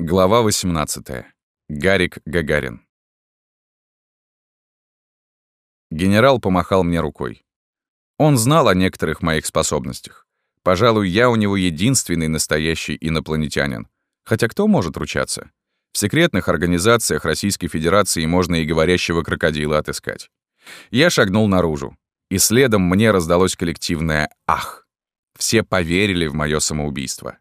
Глава 18. Гарик Гагарин. Генерал помахал мне рукой. Он знал о некоторых моих способностях. Пожалуй, я у него единственный настоящий инопланетянин. Хотя кто может ручаться? В секретных организациях Российской Федерации можно и говорящего крокодила отыскать. Я шагнул наружу, и следом мне раздалось коллективное «Ах!». Все поверили в мое самоубийство.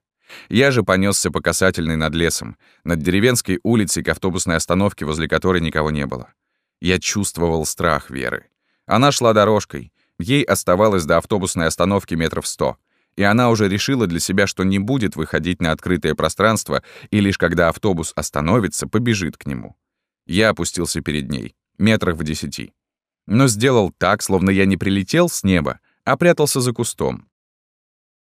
Я же понесся по касательной над лесом, над деревенской улицей к автобусной остановке, возле которой никого не было. Я чувствовал страх Веры. Она шла дорожкой, ей оставалось до автобусной остановки метров сто, и она уже решила для себя, что не будет выходить на открытое пространство, и лишь когда автобус остановится, побежит к нему. Я опустился перед ней, метрах в десяти. Но сделал так, словно я не прилетел с неба, а прятался за кустом.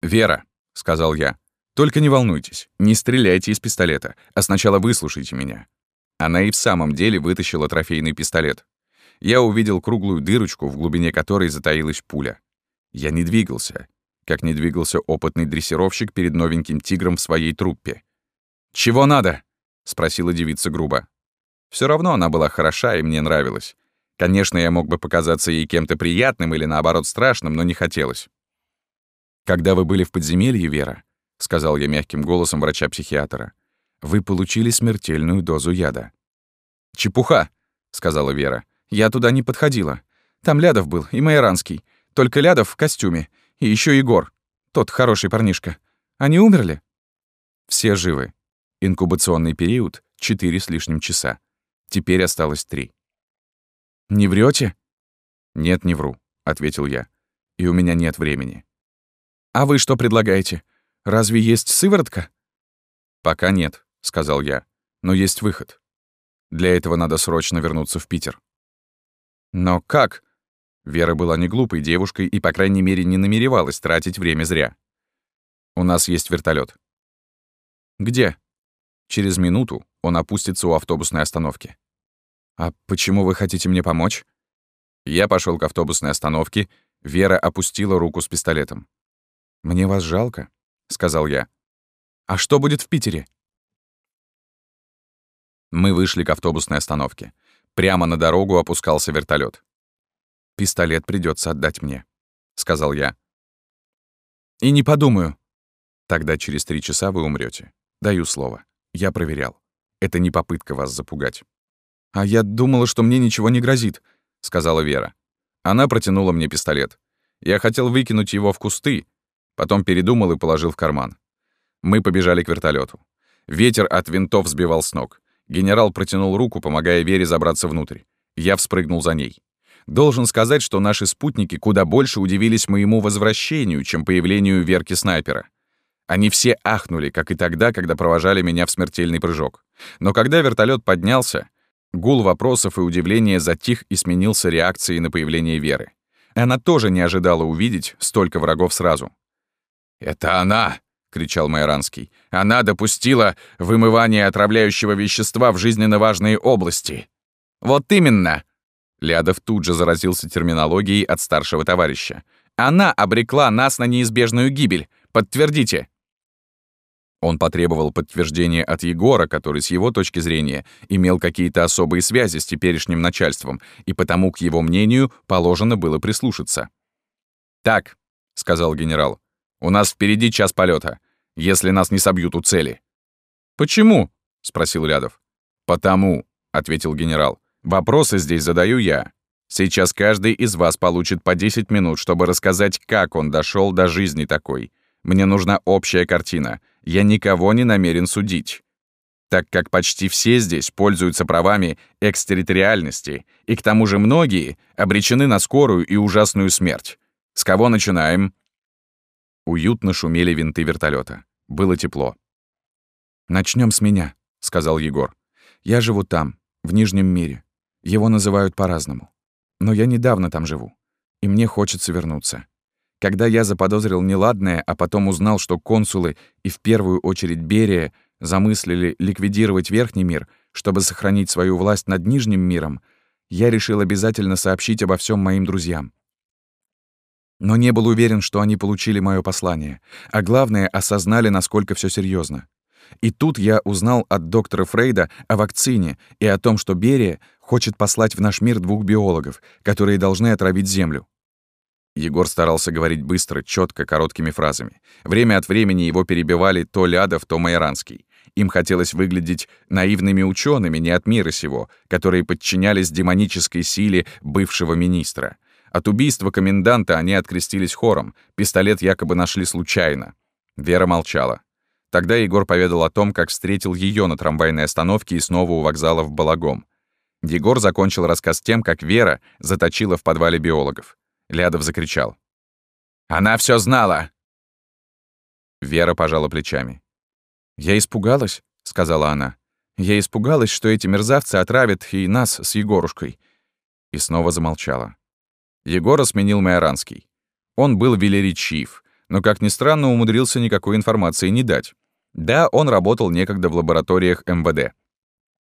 «Вера», — сказал я, только не волнуйтесь, не стреляйте из пистолета, а сначала выслушайте меня». Она и в самом деле вытащила трофейный пистолет. Я увидел круглую дырочку, в глубине которой затаилась пуля. Я не двигался, как не двигался опытный дрессировщик перед новеньким тигром в своей труппе. «Чего надо?» — спросила девица грубо. Все равно она была хороша и мне нравилась. Конечно, я мог бы показаться ей кем-то приятным или, наоборот, страшным, но не хотелось. «Когда вы были в подземелье, Вера, — сказал я мягким голосом врача-психиатра. «Вы получили смертельную дозу яда». «Чепуха», — сказала Вера. «Я туда не подходила. Там Лядов был и Майоранский. Только Лядов в костюме. И еще Егор. Тот хороший парнишка. Они умерли?» «Все живы. Инкубационный период — четыре с лишним часа. Теперь осталось три». «Не врете? «Нет, не вру», — ответил я. «И у меня нет времени». «А вы что предлагаете? Разве есть сыворотка?» «Пока нет», — сказал я. «Но есть выход. Для этого надо срочно вернуться в Питер». «Но как?» Вера была не глупой девушкой и, по крайней мере, не намеревалась тратить время зря. «У нас есть вертолет. «Где?» «Через минуту он опустится у автобусной остановки». «А почему вы хотите мне помочь?» Я пошел к автобусной остановке, Вера опустила руку с пистолетом. «Мне вас жалко», — сказал я. «А что будет в Питере?» Мы вышли к автобусной остановке. Прямо на дорогу опускался вертолет. «Пистолет придется отдать мне», — сказал я. «И не подумаю». «Тогда через три часа вы умрете. Даю слово. Я проверял. Это не попытка вас запугать». «А я думала, что мне ничего не грозит», — сказала Вера. Она протянула мне пистолет. Я хотел выкинуть его в кусты, Потом передумал и положил в карман. Мы побежали к вертолету. Ветер от винтов сбивал с ног. Генерал протянул руку, помогая Вере забраться внутрь. Я вспрыгнул за ней. Должен сказать, что наши спутники куда больше удивились моему возвращению, чем появлению Верки-снайпера. Они все ахнули, как и тогда, когда провожали меня в смертельный прыжок. Но когда вертолет поднялся, гул вопросов и удивления затих и сменился реакцией на появление Веры. Она тоже не ожидала увидеть столько врагов сразу. «Это она!» — кричал Майоранский. «Она допустила вымывание отравляющего вещества в жизненно важные области». «Вот именно!» Лядов тут же заразился терминологией от старшего товарища. «Она обрекла нас на неизбежную гибель. Подтвердите!» Он потребовал подтверждения от Егора, который, с его точки зрения, имел какие-то особые связи с теперешним начальством, и потому, к его мнению, положено было прислушаться. «Так», — сказал генерал, у нас впереди час полета, если нас не собьют у цели». «Почему?» — спросил Рядов. «Потому», — ответил генерал. «Вопросы здесь задаю я. Сейчас каждый из вас получит по 10 минут, чтобы рассказать, как он дошел до жизни такой. Мне нужна общая картина. Я никого не намерен судить. Так как почти все здесь пользуются правами экстерриториальности, и к тому же многие обречены на скорую и ужасную смерть. С кого начинаем?» Уютно шумели винты вертолета. Было тепло. Начнем с меня», — сказал Егор. «Я живу там, в Нижнем мире. Его называют по-разному. Но я недавно там живу, и мне хочется вернуться. Когда я заподозрил неладное, а потом узнал, что консулы и в первую очередь Берия замыслили ликвидировать Верхний мир, чтобы сохранить свою власть над Нижним миром, я решил обязательно сообщить обо всем моим друзьям но не был уверен, что они получили мое послание, а главное, осознали, насколько все серьезно. И тут я узнал от доктора Фрейда о вакцине и о том, что Берия хочет послать в наш мир двух биологов, которые должны отравить Землю. Егор старался говорить быстро, четко, короткими фразами. Время от времени его перебивали то Лядов, то Майоранский. Им хотелось выглядеть наивными учеными не от мира сего, которые подчинялись демонической силе бывшего министра. От убийства коменданта они открестились хором, пистолет якобы нашли случайно. Вера молчала. Тогда Егор поведал о том, как встретил ее на трамвайной остановке и снова у вокзала в Балагом. Егор закончил рассказ тем, как Вера заточила в подвале биологов. Лядов закричал. «Она все знала!» Вера пожала плечами. «Я испугалась», — сказала она. «Я испугалась, что эти мерзавцы отравят и нас с Егорушкой». И снова замолчала. Егора сменил Майоранский. Он был велеречив, но, как ни странно, умудрился никакой информации не дать. Да, он работал некогда в лабораториях МВД.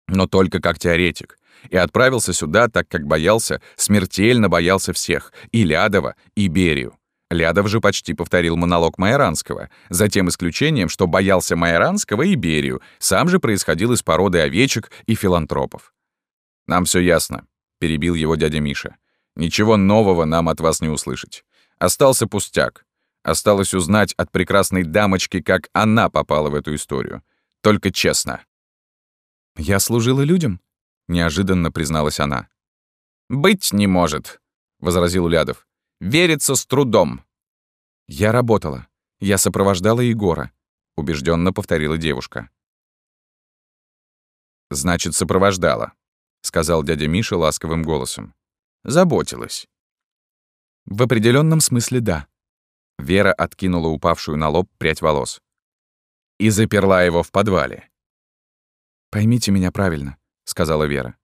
Но только как теоретик. И отправился сюда, так как боялся, смертельно боялся всех, и Лядова, и Берию. Лядов же почти повторил монолог Майоранского, за тем исключением, что боялся Майоранского и Берию, сам же происходил из породы овечек и филантропов. «Нам все ясно», — перебил его дядя Миша. «Ничего нового нам от вас не услышать. Остался пустяк. Осталось узнать от прекрасной дамочки, как она попала в эту историю. Только честно». «Я служила людям», — неожиданно призналась она. «Быть не может», — возразил Лядов. Верится с трудом. Я работала. Я сопровождала Егора, убежденно повторила девушка. Значит, сопровождала, сказал дядя Миша ласковым голосом. Заботилась. В определенном смысле да. Вера откинула упавшую на лоб прядь волос. И заперла его в подвале. «Поймите меня правильно», — сказала Вера.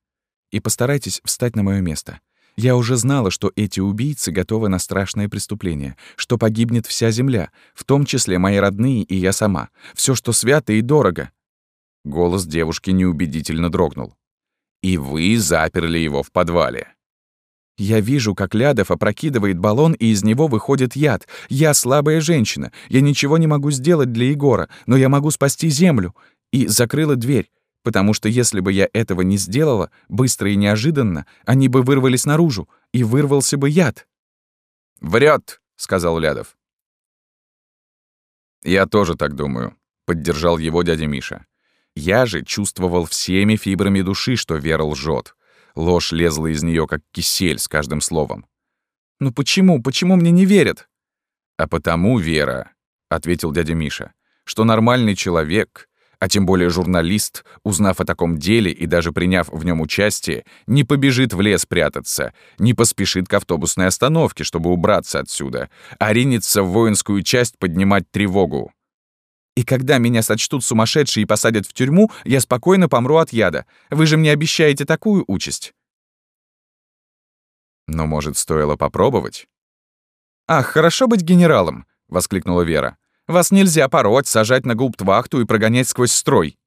«И постарайтесь встать на мое место. Я уже знала, что эти убийцы готовы на страшное преступление, что погибнет вся земля, в том числе мои родные и я сама. Все, что свято и дорого. Голос девушки неубедительно дрогнул. И вы заперли его в подвале. Я вижу, как Лядов опрокидывает баллон, и из него выходит яд. Я слабая женщина. Я ничего не могу сделать для Егора, но я могу спасти землю. И закрыла дверь потому что если бы я этого не сделала, быстро и неожиданно, они бы вырвались наружу, и вырвался бы яд. «Врет», — сказал Лядов. «Я тоже так думаю», — поддержал его дядя Миша. Я же чувствовал всеми фибрами души, что Вера лжет. Ложь лезла из нее как кисель с каждым словом. «Ну почему? Почему мне не верят?» «А потому, Вера», — ответил дядя Миша, «что нормальный человек а тем более журналист, узнав о таком деле и даже приняв в нем участие, не побежит в лес прятаться, не поспешит к автобусной остановке, чтобы убраться отсюда, а ринется в воинскую часть поднимать тревогу. И когда меня сочтут сумасшедшей и посадят в тюрьму, я спокойно помру от яда. Вы же мне обещаете такую участь. Но, может, стоило попробовать? «Ах, хорошо быть генералом!» — воскликнула Вера. Вас нельзя пороть, сажать на губтвахту и прогонять сквозь строй».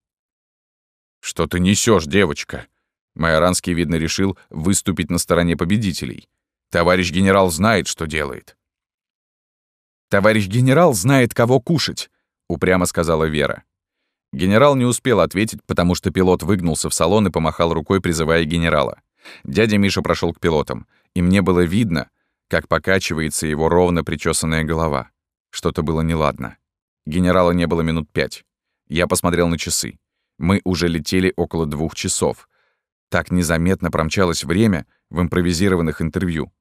«Что ты несешь, девочка?» Майоранский, видно, решил выступить на стороне победителей. «Товарищ генерал знает, что делает». «Товарищ генерал знает, кого кушать», — упрямо сказала Вера. Генерал не успел ответить, потому что пилот выгнулся в салон и помахал рукой, призывая генерала. Дядя Миша прошел к пилотам, и мне было видно, как покачивается его ровно причесанная голова. Что-то было неладно. Генерала не было минут пять. Я посмотрел на часы. Мы уже летели около двух часов. Так незаметно промчалось время в импровизированных интервью.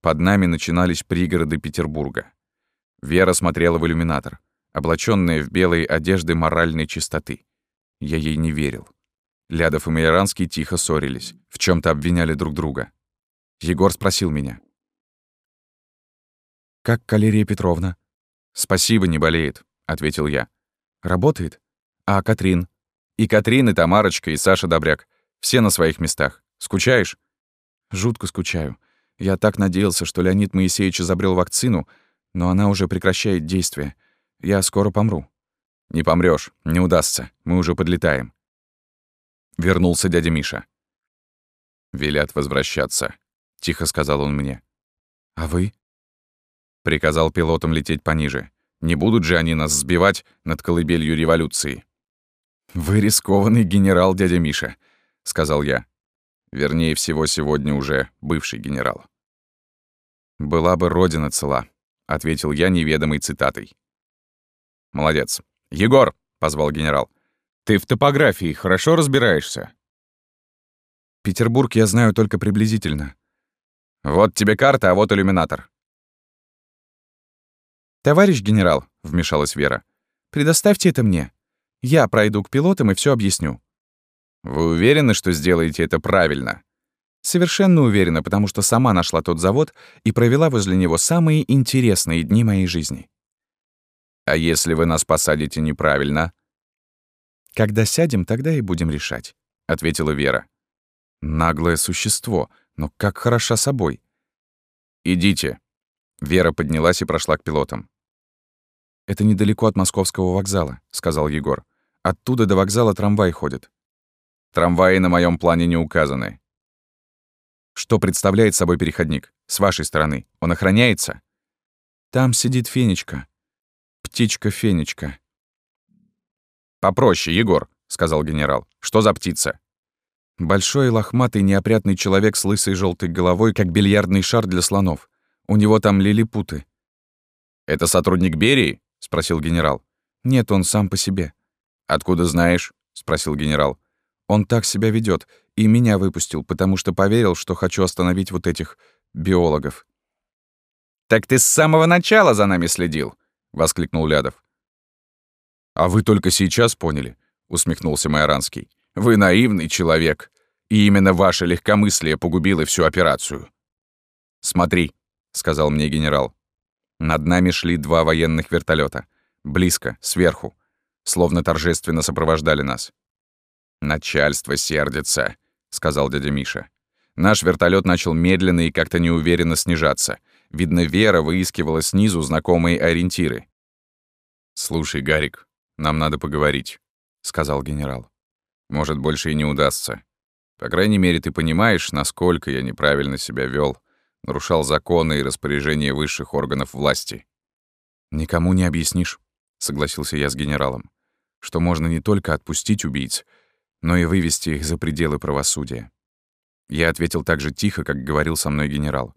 Под нами начинались пригороды Петербурга. Вера смотрела в иллюминатор, облачённая в белые одежды моральной чистоты. Я ей не верил. Лядов и Майоранский тихо ссорились, в чем то обвиняли друг друга. Егор спросил меня. «Как Калерия Петровна?» «Спасибо, не болеет», — ответил я. «Работает? А Катрин?» «И Катрин, и Тамарочка, и Саша Добряк. Все на своих местах. Скучаешь?» «Жутко скучаю. Я так надеялся, что Леонид Моисеевич изобрел вакцину, но она уже прекращает действие. Я скоро помру». «Не помрёшь, не удастся. Мы уже подлетаем». Вернулся дядя Миша. «Велят возвращаться», — тихо сказал он мне. «А вы?» Приказал пилотам лететь пониже. Не будут же они нас сбивать над колыбелью революции. «Вы рискованный генерал, дядя Миша», — сказал я. Вернее всего, сегодня уже бывший генерал. «Была бы родина цела», — ответил я неведомой цитатой. «Молодец. Егор!» — позвал генерал. «Ты в топографии хорошо разбираешься?» «Петербург я знаю только приблизительно». «Вот тебе карта, а вот иллюминатор». «Товарищ генерал», — вмешалась Вера, — «предоставьте это мне. Я пройду к пилотам и все объясню». «Вы уверены, что сделаете это правильно?» «Совершенно уверена, потому что сама нашла тот завод и провела возле него самые интересные дни моей жизни». «А если вы нас посадите неправильно?» «Когда сядем, тогда и будем решать», — ответила Вера. «Наглое существо, но как хороша собой». «Идите». Вера поднялась и прошла к пилотам. «Это недалеко от московского вокзала», — сказал Егор. «Оттуда до вокзала трамвай ходит. Трамваи на моем плане не указаны. Что представляет собой переходник? С вашей стороны. Он охраняется? Там сидит Фенечка. Птичка-Фенечка. «Попроще, Егор», — сказал генерал. «Что за птица?» Большой лохматый неопрятный человек с лысой желтой головой, как бильярдный шар для слонов. У него там лилипуты. «Это сотрудник Берии?» — спросил генерал. «Нет, он сам по себе». «Откуда знаешь?» — спросил генерал. Он так себя ведет и меня выпустил, потому что поверил, что хочу остановить вот этих биологов. «Так ты с самого начала за нами следил!» — воскликнул Лядов. «А вы только сейчас поняли?» — усмехнулся Майоранский. «Вы наивный человек, и именно ваше легкомыслие погубило всю операцию». «Смотри», — сказал мне генерал. Над нами шли два военных вертолета, Близко, сверху. Словно торжественно сопровождали нас. «Начальство сердится», — сказал дядя Миша. Наш вертолет начал медленно и как-то неуверенно снижаться. Видно, Вера выискивала снизу знакомые ориентиры. «Слушай, Гарик, нам надо поговорить», — сказал генерал. «Может, больше и не удастся. По крайней мере, ты понимаешь, насколько я неправильно себя вел, нарушал законы и распоряжения высших органов власти». «Никому не объяснишь», — согласился я с генералом, «что можно не только отпустить убийц, но и вывести их за пределы правосудия. Я ответил так же тихо, как говорил со мной генерал.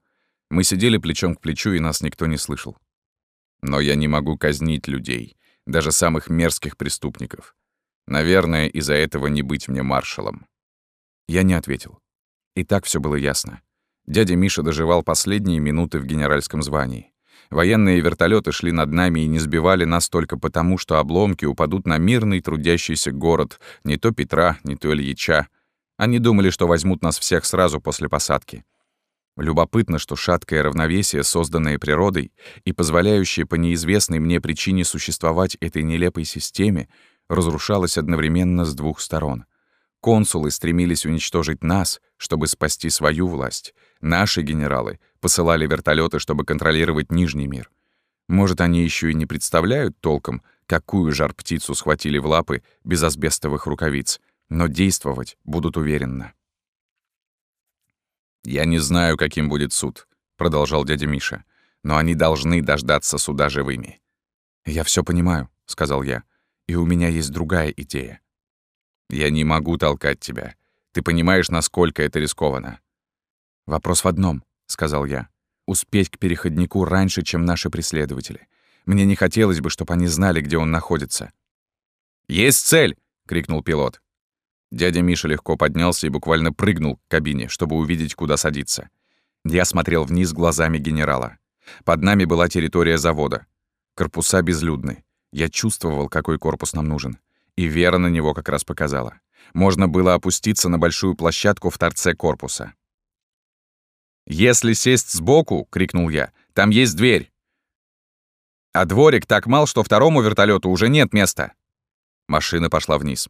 Мы сидели плечом к плечу, и нас никто не слышал. Но я не могу казнить людей, даже самых мерзких преступников. Наверное, из-за этого не быть мне маршалом. Я не ответил. И так все было ясно. Дядя Миша доживал последние минуты в генеральском звании. Военные вертолеты шли над нами и не сбивали нас только потому, что обломки упадут на мирный трудящийся город, не то Петра, не то Ильича. Они думали, что возьмут нас всех сразу после посадки. Любопытно, что шаткое равновесие, созданное природой и позволяющее по неизвестной мне причине существовать этой нелепой системе, разрушалось одновременно с двух сторон. Консулы стремились уничтожить нас, чтобы спасти свою власть. Наши генералы посылали вертолеты, чтобы контролировать Нижний мир. Может, они еще и не представляют толком, какую жар-птицу схватили в лапы без асбестовых рукавиц, но действовать будут уверенно. «Я не знаю, каким будет суд», — продолжал дядя Миша, «но они должны дождаться суда живыми». «Я все понимаю», — сказал я, «и у меня есть другая идея». «Я не могу толкать тебя. Ты понимаешь, насколько это рискованно». «Вопрос в одном. — сказал я. «Успеть к переходнику раньше, чем наши преследователи. Мне не хотелось бы, чтобы они знали, где он находится». «Есть цель!» — крикнул пилот. Дядя Миша легко поднялся и буквально прыгнул к кабине, чтобы увидеть, куда садиться. Я смотрел вниз глазами генерала. Под нами была территория завода. Корпуса безлюдны. Я чувствовал, какой корпус нам нужен. И Вера на него как раз показала. Можно было опуститься на большую площадку в торце корпуса. «Если сесть сбоку», — крикнул я, — «там есть дверь». А дворик так мал, что второму вертолету уже нет места. Машина пошла вниз.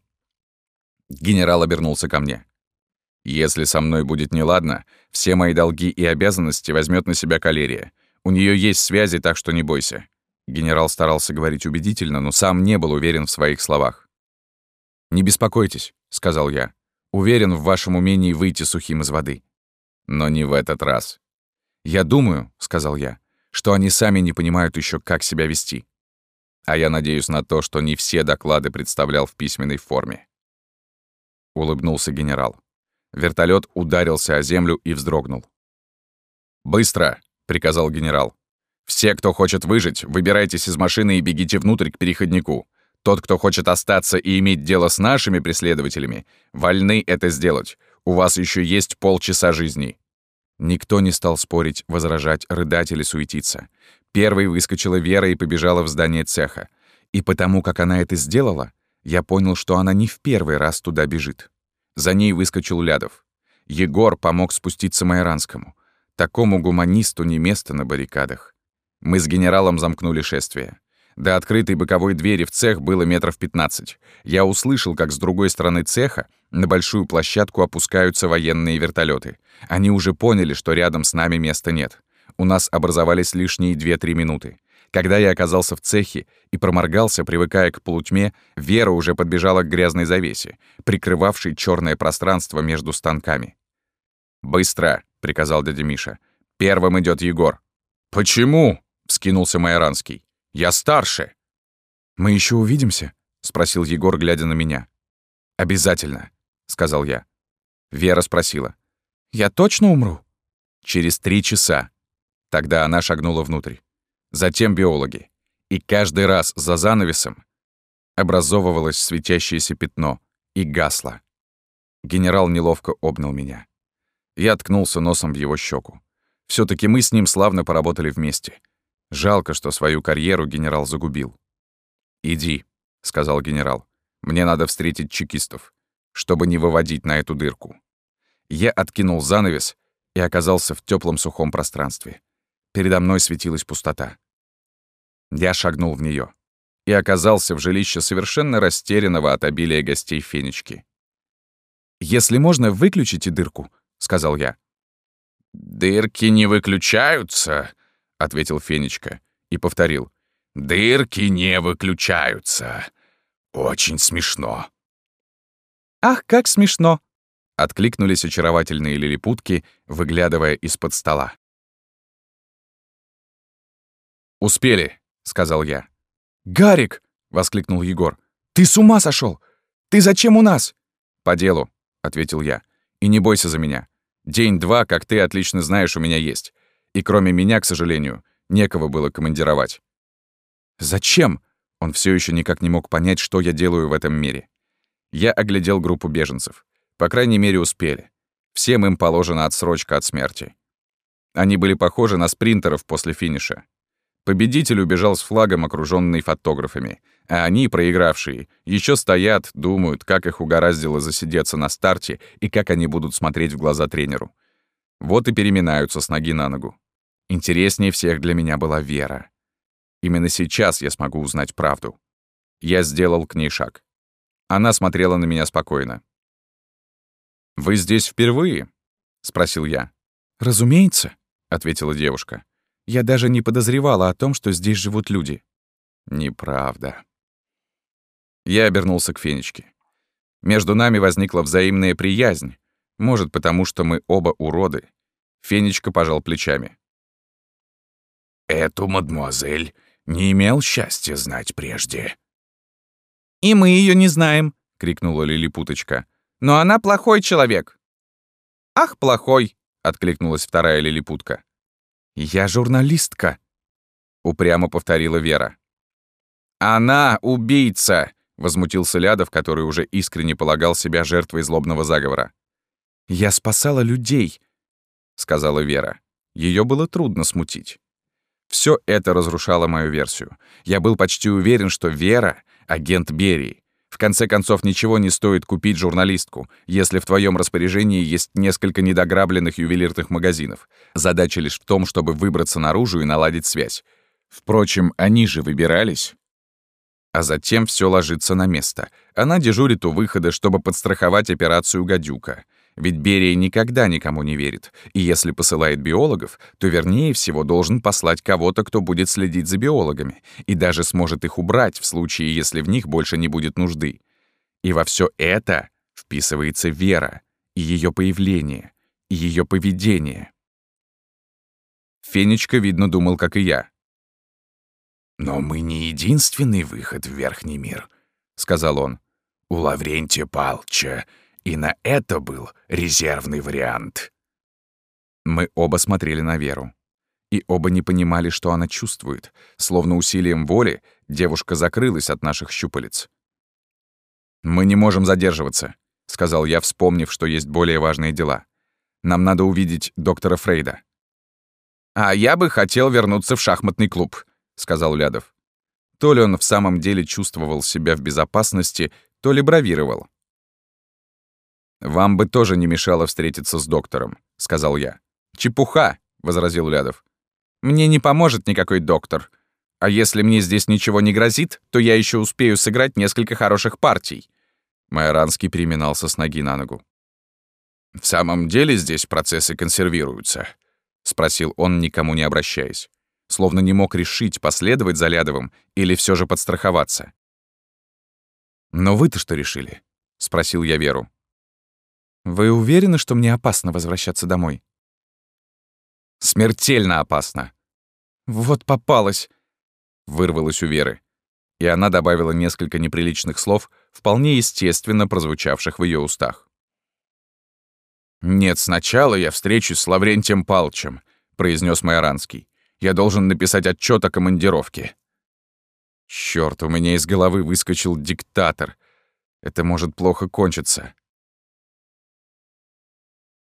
Генерал обернулся ко мне. «Если со мной будет неладно, все мои долги и обязанности возьмет на себя калерия. У нее есть связи, так что не бойся». Генерал старался говорить убедительно, но сам не был уверен в своих словах. «Не беспокойтесь», — сказал я. «Уверен в вашем умении выйти сухим из воды». Но не в этот раз. «Я думаю», — сказал я, — «что они сами не понимают еще, как себя вести». А я надеюсь на то, что не все доклады представлял в письменной форме. Улыбнулся генерал. Вертолет ударился о землю и вздрогнул. «Быстро!» — приказал генерал. «Все, кто хочет выжить, выбирайтесь из машины и бегите внутрь к переходнику. Тот, кто хочет остаться и иметь дело с нашими преследователями, вольны это сделать. У вас еще есть полчаса жизни». Никто не стал спорить, возражать, рыдать или суетиться. Первой выскочила Вера и побежала в здание цеха. И потому, как она это сделала, я понял, что она не в первый раз туда бежит. За ней выскочил Лядов. Егор помог спуститься Майоранскому. Такому гуманисту не место на баррикадах. Мы с генералом замкнули шествие. До открытой боковой двери в цех было метров 15. Я услышал, как с другой стороны цеха на большую площадку опускаются военные вертолеты. Они уже поняли, что рядом с нами места нет. У нас образовались лишние 2-3 минуты. Когда я оказался в цехе и проморгался, привыкая к полутьме, Вера уже подбежала к грязной завесе, прикрывавшей черное пространство между станками. «Быстро!» — приказал дядя Миша. «Первым идет Егор». «Почему?» — вскинулся Майоранский. «Я старше». «Мы еще увидимся?» — спросил Егор, глядя на меня. «Обязательно», — сказал я. Вера спросила. «Я точно умру?» «Через три часа». Тогда она шагнула внутрь. Затем биологи. И каждый раз за занавесом образовывалось светящееся пятно и гасло. Генерал неловко обнял меня. Я ткнулся носом в его щеку. все таки мы с ним славно поработали вместе. Жалко, что свою карьеру генерал загубил. «Иди», — сказал генерал. «Мне надо встретить чекистов, чтобы не выводить на эту дырку». Я откинул занавес и оказался в теплом сухом пространстве. Передо мной светилась пустота. Я шагнул в нее и оказался в жилище совершенно растерянного от обилия гостей Фенечки. «Если можно, выключите дырку», — сказал я. «Дырки не выключаются», — ответил Фенечка и повторил. «Дырки не выключаются. Очень смешно». «Ах, как смешно!» — откликнулись очаровательные лилипутки, выглядывая из-под стола. «Успели», — сказал я. «Гарик!» — воскликнул Егор. «Ты с ума сошел! Ты зачем у нас?» «По делу», — ответил я. «И не бойся за меня. День-два, как ты отлично знаешь, у меня есть. И кроме меня, к сожалению, некого было командировать». «Зачем?» Он все еще никак не мог понять, что я делаю в этом мире. Я оглядел группу беженцев. По крайней мере, успели. Всем им положена отсрочка от смерти. Они были похожи на спринтеров после финиша. Победитель убежал с флагом, окружённый фотографами, а они, проигравшие, еще стоят, думают, как их угораздило засидеться на старте и как они будут смотреть в глаза тренеру. Вот и переминаются с ноги на ногу. Интереснее всех для меня была Вера. Именно сейчас я смогу узнать правду. Я сделал к ней шаг. Она смотрела на меня спокойно. «Вы здесь впервые?» — спросил я. «Разумеется», — ответила девушка. Я даже не подозревала о том, что здесь живут люди. Неправда. Я обернулся к Фенечке. Между нами возникла взаимная приязнь. Может, потому что мы оба уроды. Фенечка пожал плечами. «Эту мадмуазель не имел счастья знать прежде». «И мы ее не знаем», — крикнула Лилипуточка. «Но она плохой человек». «Ах, плохой», — откликнулась вторая Лилипутка. «Я журналистка», — упрямо повторила Вера. «Она убийца!» — возмутился Лядов, который уже искренне полагал себя жертвой злобного заговора. «Я спасала людей», — сказала Вера. Ее было трудно смутить. Все это разрушало мою версию. Я был почти уверен, что Вера — агент Берии. В конце концов, ничего не стоит купить журналистку, если в твоем распоряжении есть несколько недограбленных ювелирных магазинов. Задача лишь в том, чтобы выбраться наружу и наладить связь. Впрочем, они же выбирались. А затем все ложится на место. Она дежурит у выхода, чтобы подстраховать операцию «Гадюка». Ведь Берия никогда никому не верит, и если посылает биологов, то вернее всего должен послать кого-то, кто будет следить за биологами, и даже сможет их убрать в случае, если в них больше не будет нужды. И во все это вписывается вера, и ее появление, и ее поведение. Фенечка, видно, думал, как и я. «Но мы не единственный выход в Верхний мир», — сказал он. «У Лаврентия Палча, и на это был резервный вариант». Мы оба смотрели на Веру. И оба не понимали, что она чувствует. Словно усилием воли девушка закрылась от наших щупалец. «Мы не можем задерживаться», — сказал я, вспомнив, что есть более важные дела. «Нам надо увидеть доктора Фрейда». «А я бы хотел вернуться в шахматный клуб», — сказал Лядов. То ли он в самом деле чувствовал себя в безопасности, то ли бравировал. «Вам бы тоже не мешало встретиться с доктором», — сказал я. «Чепуха», — возразил Лядов. «Мне не поможет никакой доктор. А если мне здесь ничего не грозит, то я еще успею сыграть несколько хороших партий». Майоранский переминался с ноги на ногу. «В самом деле здесь процессы консервируются?» — спросил он, никому не обращаясь словно не мог решить, последовать за Лядовым или все же подстраховаться. «Но вы-то что решили?» — спросил я Веру. «Вы уверены, что мне опасно возвращаться домой?» «Смертельно опасно!» «Вот попалась!» — вырвалась у Веры. И она добавила несколько неприличных слов, вполне естественно прозвучавших в ее устах. «Нет, сначала я встречусь с Лаврентием Палчем», — произнес Майоранский. Я должен написать отчет о командировке. Черт, у меня из головы выскочил диктатор. Это может плохо кончиться.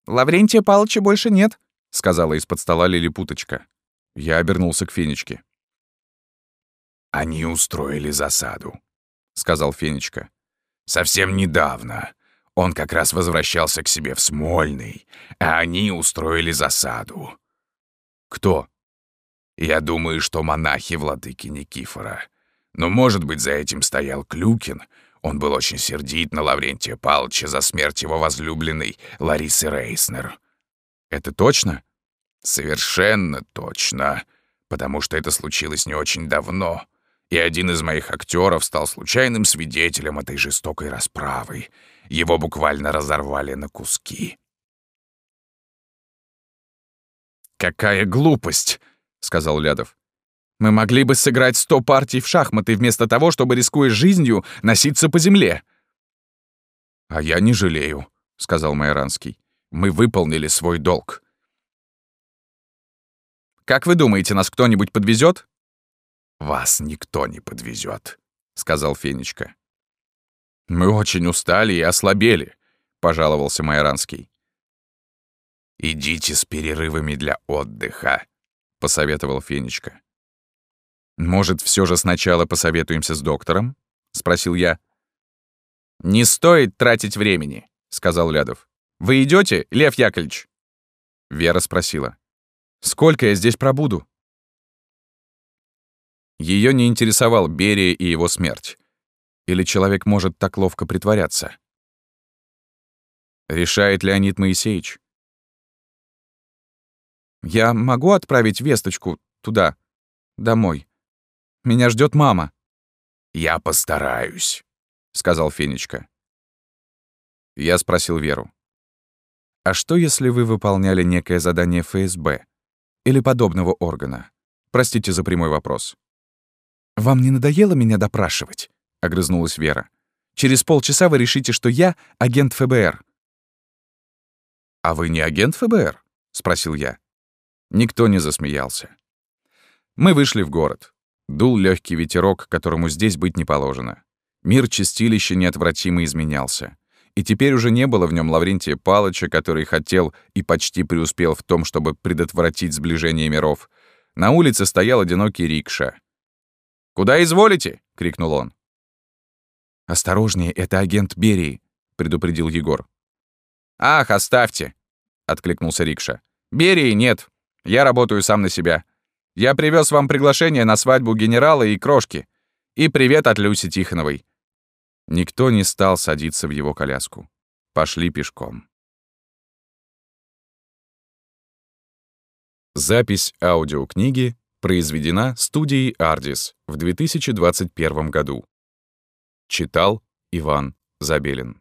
«Лаврентия Павловича больше нет», — сказала из-под стола лилипуточка. Я обернулся к Фенечке. «Они устроили засаду», — сказал Фенечка. «Совсем недавно. Он как раз возвращался к себе в Смольный, а они устроили засаду». «Кто?» Я думаю, что монахи владыки Никифора. Но, может быть, за этим стоял Клюкин. Он был очень сердит на Лаврентия Павловича за смерть его возлюбленной Ларисы Рейснер. Это точно? Совершенно точно. Потому что это случилось не очень давно. И один из моих актеров стал случайным свидетелем этой жестокой расправы. Его буквально разорвали на куски. «Какая глупость!» сказал Лядов. «Мы могли бы сыграть сто партий в шахматы вместо того, чтобы, рискуя жизнью, носиться по земле». «А я не жалею», — сказал Майоранский. «Мы выполнили свой долг». «Как вы думаете, нас кто-нибудь подвезет? «Вас никто не подвезет, сказал Фенечка. «Мы очень устали и ослабели», — пожаловался Майоранский. «Идите с перерывами для отдыха», — посоветовал Фенечка. «Может, все же сначала посоветуемся с доктором?» — спросил я. «Не стоит тратить времени», — сказал Лядов. «Вы идете, Лев Яковлевич?» Вера спросила. «Сколько я здесь пробуду?» Ее не интересовал Берия и его смерть. Или человек может так ловко притворяться? Решает Леонид Моисеевич. Я могу отправить весточку туда, домой? Меня ждет мама. Я постараюсь, сказал Фенечка. Я спросил Веру. А что, если вы выполняли некое задание ФСБ или подобного органа? Простите за прямой вопрос. Вам не надоело меня допрашивать? огрызнулась Вера. Через полчаса вы решите, что я агент ФБР. А вы не агент ФБР? спросил я. Никто не засмеялся. Мы вышли в город. Дул легкий ветерок, которому здесь быть не положено. Мир чистилища неотвратимо изменялся. И теперь уже не было в нем Лаврентия Палыча, который хотел и почти преуспел в том, чтобы предотвратить сближение миров. На улице стоял одинокий рикша. «Куда изволите?» — крикнул он. «Осторожнее, это агент Берии», — предупредил Егор. «Ах, оставьте!» — откликнулся рикша. «Берии нет. Я работаю сам на себя. Я привез вам приглашение на свадьбу генерала и крошки. И привет от Люси Тихоновой». Никто не стал садиться в его коляску. Пошли пешком. Запись аудиокниги произведена студией «Ардис» в 2021 году. Читал Иван Забелин.